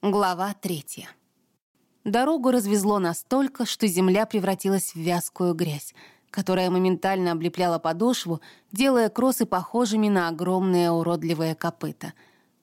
Глава третья. Дорогу развезло настолько, что земля превратилась в вязкую грязь, которая моментально облепляла подошву, делая кроссы похожими на огромные уродливые копыта.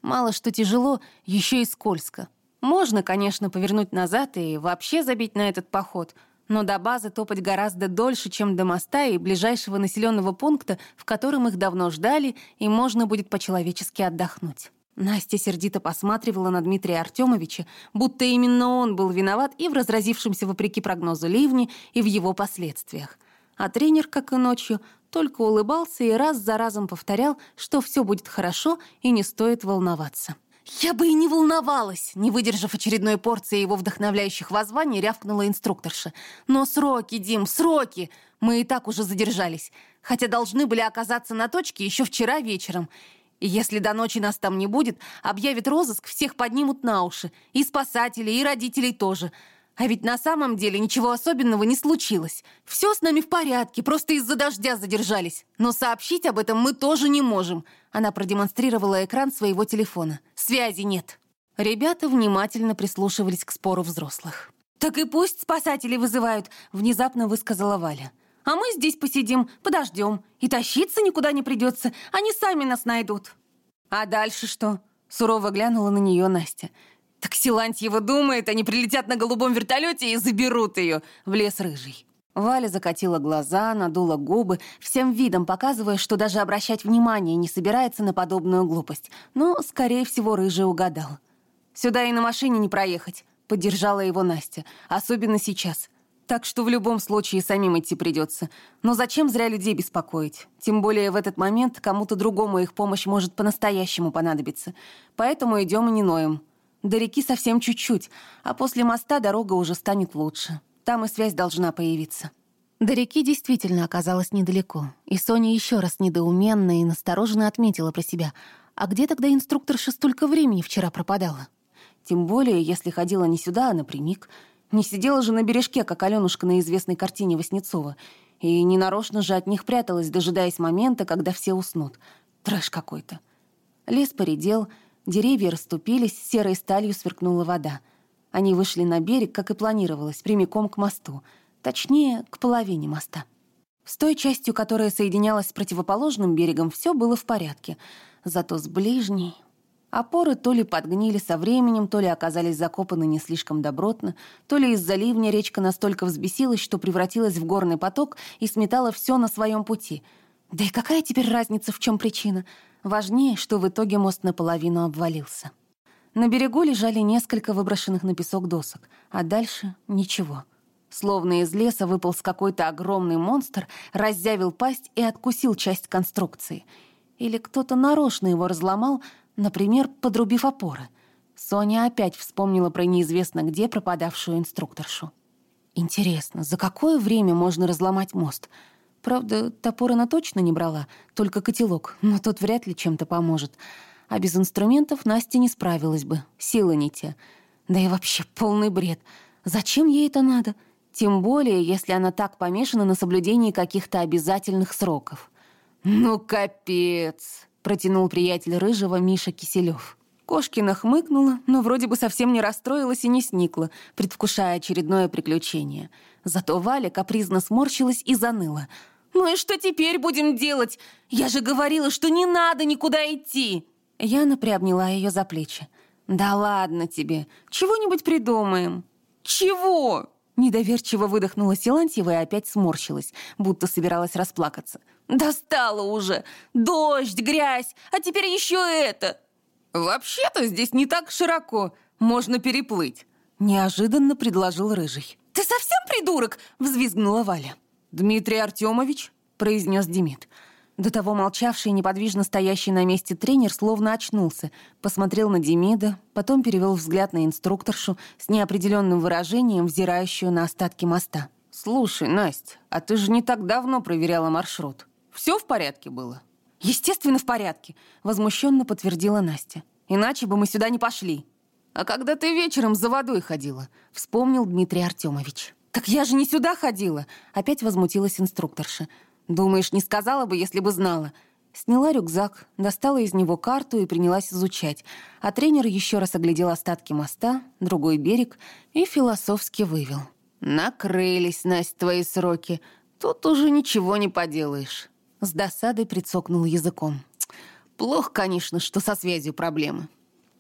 Мало что тяжело, еще и скользко. Можно, конечно, повернуть назад и вообще забить на этот поход, но до базы топать гораздо дольше, чем до моста и ближайшего населенного пункта, в котором их давно ждали, и можно будет по-человечески отдохнуть. Настя сердито посматривала на Дмитрия Артемовича, будто именно он был виноват и в разразившемся вопреки прогнозу ливне, и в его последствиях. А тренер, как и ночью, только улыбался и раз за разом повторял, что все будет хорошо и не стоит волноваться. «Я бы и не волновалась!» Не выдержав очередной порции его вдохновляющих воззваний, рявкнула инструкторша. «Но сроки, Дим, сроки! Мы и так уже задержались, хотя должны были оказаться на точке еще вчера вечером. И если до ночи нас там не будет, объявят розыск, всех поднимут на уши. И спасатели, и родителей тоже. А ведь на самом деле ничего особенного не случилось. Все с нами в порядке, просто из-за дождя задержались. Но сообщить об этом мы тоже не можем. Она продемонстрировала экран своего телефона. Связи нет. Ребята внимательно прислушивались к спору взрослых. «Так и пусть спасатели вызывают», — внезапно высказала Валя. А мы здесь посидим, подождем. И тащиться никуда не придется. Они сами нас найдут». «А дальше что?» — сурово глянула на нее Настя. «Так Силантьева думает, они прилетят на голубом вертолете и заберут ее в лес рыжий». Валя закатила глаза, надула губы, всем видом показывая, что даже обращать внимание не собирается на подобную глупость. Но, скорее всего, Рыжий угадал. «Сюда и на машине не проехать», — поддержала его Настя. «Особенно сейчас. Так что в любом случае самим идти придется. Но зачем зря людей беспокоить? Тем более в этот момент кому-то другому их помощь может по-настоящему понадобиться. Поэтому идем и не ноем. До реки совсем чуть-чуть, а после моста дорога уже станет лучше. Там и связь должна появиться. До реки действительно оказалось недалеко, и Соня еще раз недоуменно и настороженно отметила про себя. А где тогда инструкторша столько времени вчера пропадала? Тем более, если ходила не сюда, а напрямик — не сидела же на бережке, как Аленушка на известной картине Васнецова. И ненарочно же от них пряталась, дожидаясь момента, когда все уснут. Трэш какой-то. Лес поредел, деревья расступились, серой сталью сверкнула вода. Они вышли на берег, как и планировалось, прямиком к мосту. Точнее, к половине моста. С той частью, которая соединялась с противоположным берегом, все было в порядке. Зато с ближней... Опоры то ли подгнили со временем, то ли оказались закопаны не слишком добротно, то ли из-за ливня речка настолько взбесилась, что превратилась в горный поток и сметала все на своем пути. Да и какая теперь разница, в чем причина? Важнее, что в итоге мост наполовину обвалился. На берегу лежали несколько выброшенных на песок досок, а дальше — ничего. Словно из леса выполз какой-то огромный монстр, раззявил пасть и откусил часть конструкции. Или кто-то нарочно его разломал, Например, подрубив опоры. Соня опять вспомнила про неизвестно где пропадавшую инструкторшу. Интересно, за какое время можно разломать мост? Правда, топор она точно не брала, только котелок, но тот вряд ли чем-то поможет. А без инструментов Настя не справилась бы, силы не те. Да и вообще полный бред. Зачем ей это надо? Тем более, если она так помешана на соблюдении каких-то обязательных сроков. «Ну, капец!» Протянул приятель рыжего Миша Киселев. Кошкина хмыкнула, но вроде бы совсем не расстроилась и не сникла, предвкушая очередное приключение. Зато Валя капризно сморщилась и заныла. «Ну и что теперь будем делать? Я же говорила, что не надо никуда идти!» Яна приобняла ее за плечи. «Да ладно тебе, чего-нибудь придумаем». «Чего?» Недоверчиво выдохнула Силантьева и опять сморщилась, будто собиралась расплакаться. «Достало уже! Дождь, грязь, а теперь еще это!» «Вообще-то здесь не так широко, можно переплыть», — неожиданно предложил Рыжий. «Ты совсем придурок?» — взвизгнула Валя. «Дмитрий Артемович?» — произнес Демид. До того молчавший и неподвижно стоящий на месте тренер словно очнулся, посмотрел на Демида, потом перевел взгляд на инструкторшу с неопределенным выражением, взирающую на остатки моста. «Слушай, Настя, а ты же не так давно проверяла маршрут. Все в порядке было?» «Естественно, в порядке», — возмущенно подтвердила Настя. «Иначе бы мы сюда не пошли». «А когда ты вечером за водой ходила?» — вспомнил Дмитрий Артемович. «Так я же не сюда ходила!» — опять возмутилась инструкторша. «Думаешь, не сказала бы, если бы знала? Сняла рюкзак, достала из него карту и принялась изучать, а тренер еще раз оглядел остатки моста, другой берег и философски вывел. «Накрылись, Настя, твои сроки. Тут уже ничего не поделаешь». С досадой прицокнул языком. «Плохо, конечно, что со связью проблемы».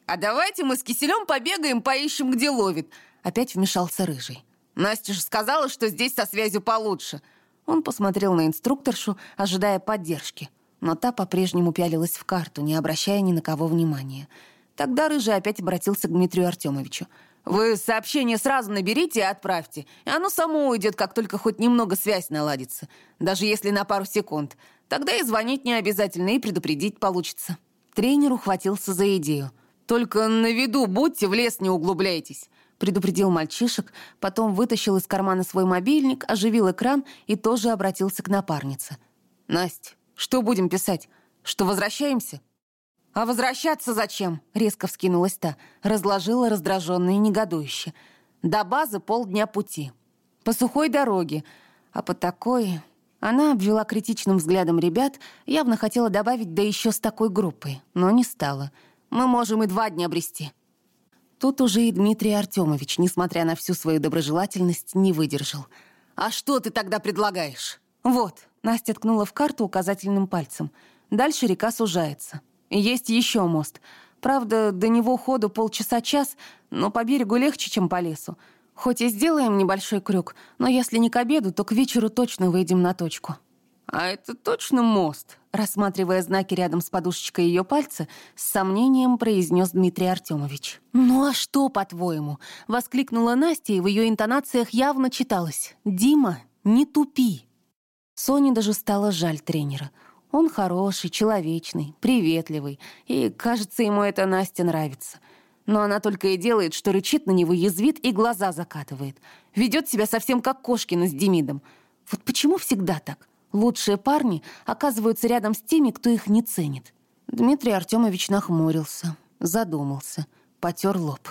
«А давайте мы с Киселем побегаем, поищем, где ловит», — опять вмешался Рыжий. «Настя же сказала, что здесь со связью получше». Он посмотрел на инструкторшу, ожидая поддержки но та по-прежнему пялилась в карту, не обращая ни на кого внимания. Тогда Рыжий опять обратился к Дмитрию Артемовичу. «Вы сообщение сразу наберите и отправьте, и оно само уйдет, как только хоть немного связь наладится, даже если на пару секунд. Тогда и звонить не обязательно, и предупредить получится». Тренер ухватился за идею. «Только на виду будьте, в лес не углубляйтесь», предупредил мальчишек, потом вытащил из кармана свой мобильник, оживил экран и тоже обратился к напарнице. «Настя, что будем писать? Что возвращаемся?» «А возвращаться зачем?» — резко вскинулась та, разложила раздраженно и негодующе. «До базы полдня пути. По сухой дороге. А по такой...» Она обвела критичным взглядом ребят, явно хотела добавить «да еще с такой группой», но не стала. «Мы можем и два дня обрести». Тут уже и Дмитрий Артемович, несмотря на всю свою доброжелательность, не выдержал. «А что ты тогда предлагаешь?» «Вот, Настя ткнула в карту указательным пальцем. Дальше река сужается. Есть еще мост. Правда, до него ходу полчаса-час, но по берегу легче, чем по лесу. Хоть и сделаем небольшой крюк, но если не к обеду, то к вечеру точно выйдем на точку. «А это точно мост?» Рассматривая знаки рядом с подушечкой ее пальца, с сомнением произнес Дмитрий Артемович. «Ну а что, по-твоему?» — воскликнула Настя, и в ее интонациях явно читалось. «Дима, не тупи!» Соне даже стало жаль тренера. Он хороший, человечный, приветливый, и, кажется, ему это Настя нравится. Но она только и делает, что рычит на него, язвит и глаза закатывает. Ведет себя совсем как Кошкина с Демидом. Вот почему всегда так? Лучшие парни оказываются рядом с теми, кто их не ценит. Дмитрий Артемович нахмурился, задумался, потер лоб.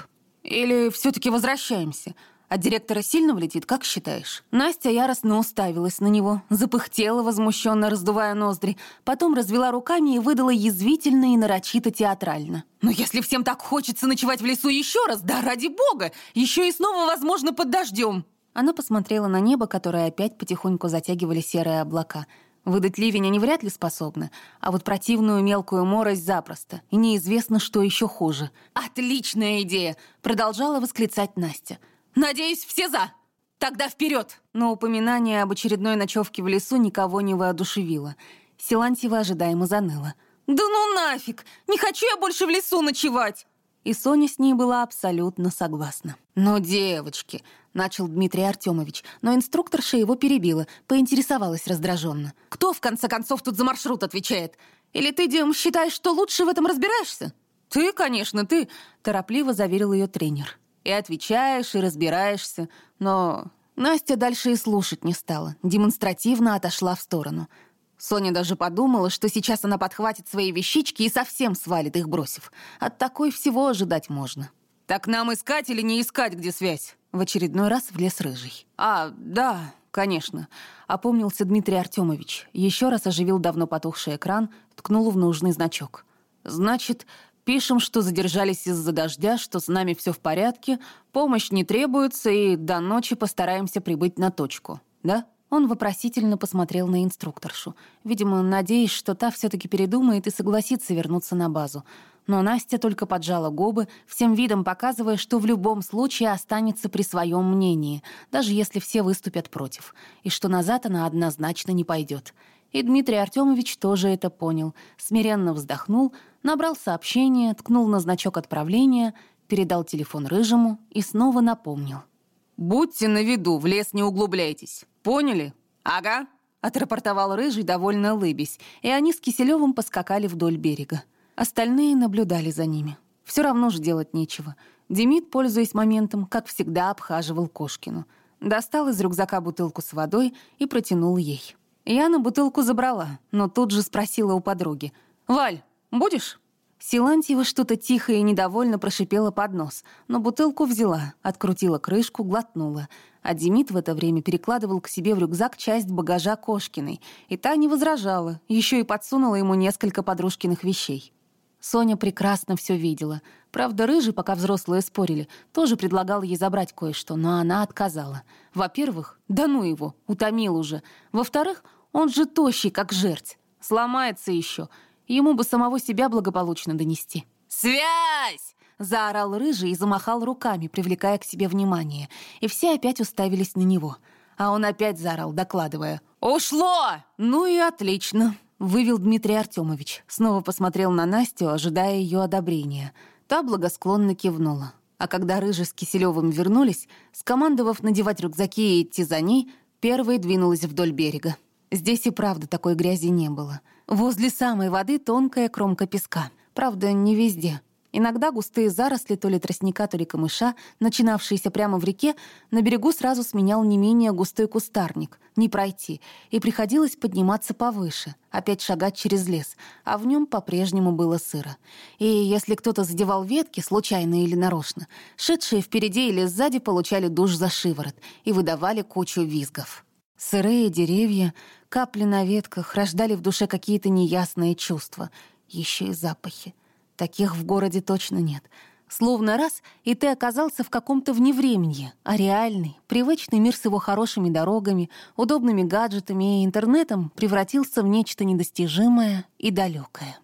«Или все-таки возвращаемся?» От директора сильно влетит, как считаешь?» Настя яростно уставилась на него, запыхтела, возмущенно раздувая ноздри, потом развела руками и выдала язвительно и нарочито театрально. «Но если всем так хочется ночевать в лесу еще раз, да ради бога, еще и снова, возможно, под дождем!» Она посмотрела на небо, которое опять потихоньку затягивали серые облака. Выдать ливень они вряд ли способны, а вот противную мелкую морось запросто. И неизвестно, что еще хуже. «Отличная идея!» — продолжала восклицать Настя — «Надеюсь, все за? Тогда вперед!» Но упоминание об очередной ночевке в лесу никого не воодушевило. Силантьева ожидаемо заныла. «Да ну нафиг! Не хочу я больше в лесу ночевать!» И Соня с ней была абсолютно согласна. «Но, девочки!» — начал Дмитрий Артемович, но инструкторша его перебила, поинтересовалась раздраженно. «Кто, в конце концов, тут за маршрут отвечает? Или ты, Дим, считаешь, что лучше в этом разбираешься?» «Ты, конечно, ты!» — торопливо заверил ее тренер. И отвечаешь, и разбираешься. Но Настя дальше и слушать не стала, демонстративно отошла в сторону. Соня даже подумала, что сейчас она подхватит свои вещички и совсем свалит их, бросив. От такой всего ожидать можно. «Так нам искать или не искать, где связь?» В очередной раз влез Рыжий. «А, да, конечно», — опомнился Дмитрий Артемович. Еще раз оживил давно потухший экран, ткнул в нужный значок. «Значит, Пишем, что задержались из-за дождя, что с нами все в порядке, помощь не требуется, и до ночи постараемся прибыть на точку. Да?» Он вопросительно посмотрел на инструкторшу, видимо, надеясь, что та все-таки передумает и согласится вернуться на базу. Но Настя только поджала губы, всем видом показывая, что в любом случае останется при своем мнении, даже если все выступят против, и что назад она однозначно не пойдет. И Дмитрий Артемович тоже это понял, смиренно вздохнул, набрал сообщение, ткнул на значок отправления, передал телефон Рыжему и снова напомнил. «Будьте на виду, в лес не углубляйтесь. Поняли?» «Ага», — отрапортовал Рыжий, довольно улыбясь, и они с Киселевым поскакали вдоль берега. Остальные наблюдали за ними. Все равно же делать нечего. Демид, пользуясь моментом, как всегда обхаживал Кошкину. Достал из рюкзака бутылку с водой и протянул ей. Яна бутылку забрала, но тут же спросила у подруги. «Валь, будешь?» Силантьева что-то тихо и недовольно прошипела под нос, но бутылку взяла, открутила крышку, глотнула. А Демид в это время перекладывал к себе в рюкзак часть багажа Кошкиной, и та не возражала, еще и подсунула ему несколько подружкиных вещей. Соня прекрасно все видела. Правда, Рыжий, пока взрослые спорили, тоже предлагал ей забрать кое-что, но она отказала. Во-первых, да ну его, утомил уже. Во-вторых, он же тощий, как жерть. Сломается еще. Ему бы самого себя благополучно донести. «Связь!» — заорал Рыжий и замахал руками, привлекая к себе внимание. И все опять уставились на него. А он опять заорал, докладывая. «Ушло!» «Ну и отлично!» — вывел Дмитрий Артемович. Снова посмотрел на Настю, ожидая ее одобрения. Та благосклонно кивнула. А когда Рыжий с Киселевым вернулись, скомандовав надевать рюкзаки и идти за ней, первой двинулась вдоль берега. Здесь и правда такой грязи не было. Возле самой воды тонкая кромка песка. Правда, не везде. Иногда густые заросли то ли тростника, то ли камыша, начинавшиеся прямо в реке, на берегу сразу сменял не менее густой кустарник. Не пройти. И приходилось подниматься повыше, опять шагать через лес, а в нем по-прежнему было сыро. И если кто-то задевал ветки, случайно или нарочно, шедшие впереди или сзади получали душ за шиворот и выдавали кучу визгов. Сырые деревья, капли на ветках рождали в душе какие-то неясные чувства. Еще и запахи. Таких в городе точно нет. Словно раз, и ты оказался в каком-то вневременье, а реальный, привычный мир с его хорошими дорогами, удобными гаджетами и интернетом превратился в нечто недостижимое и далекое.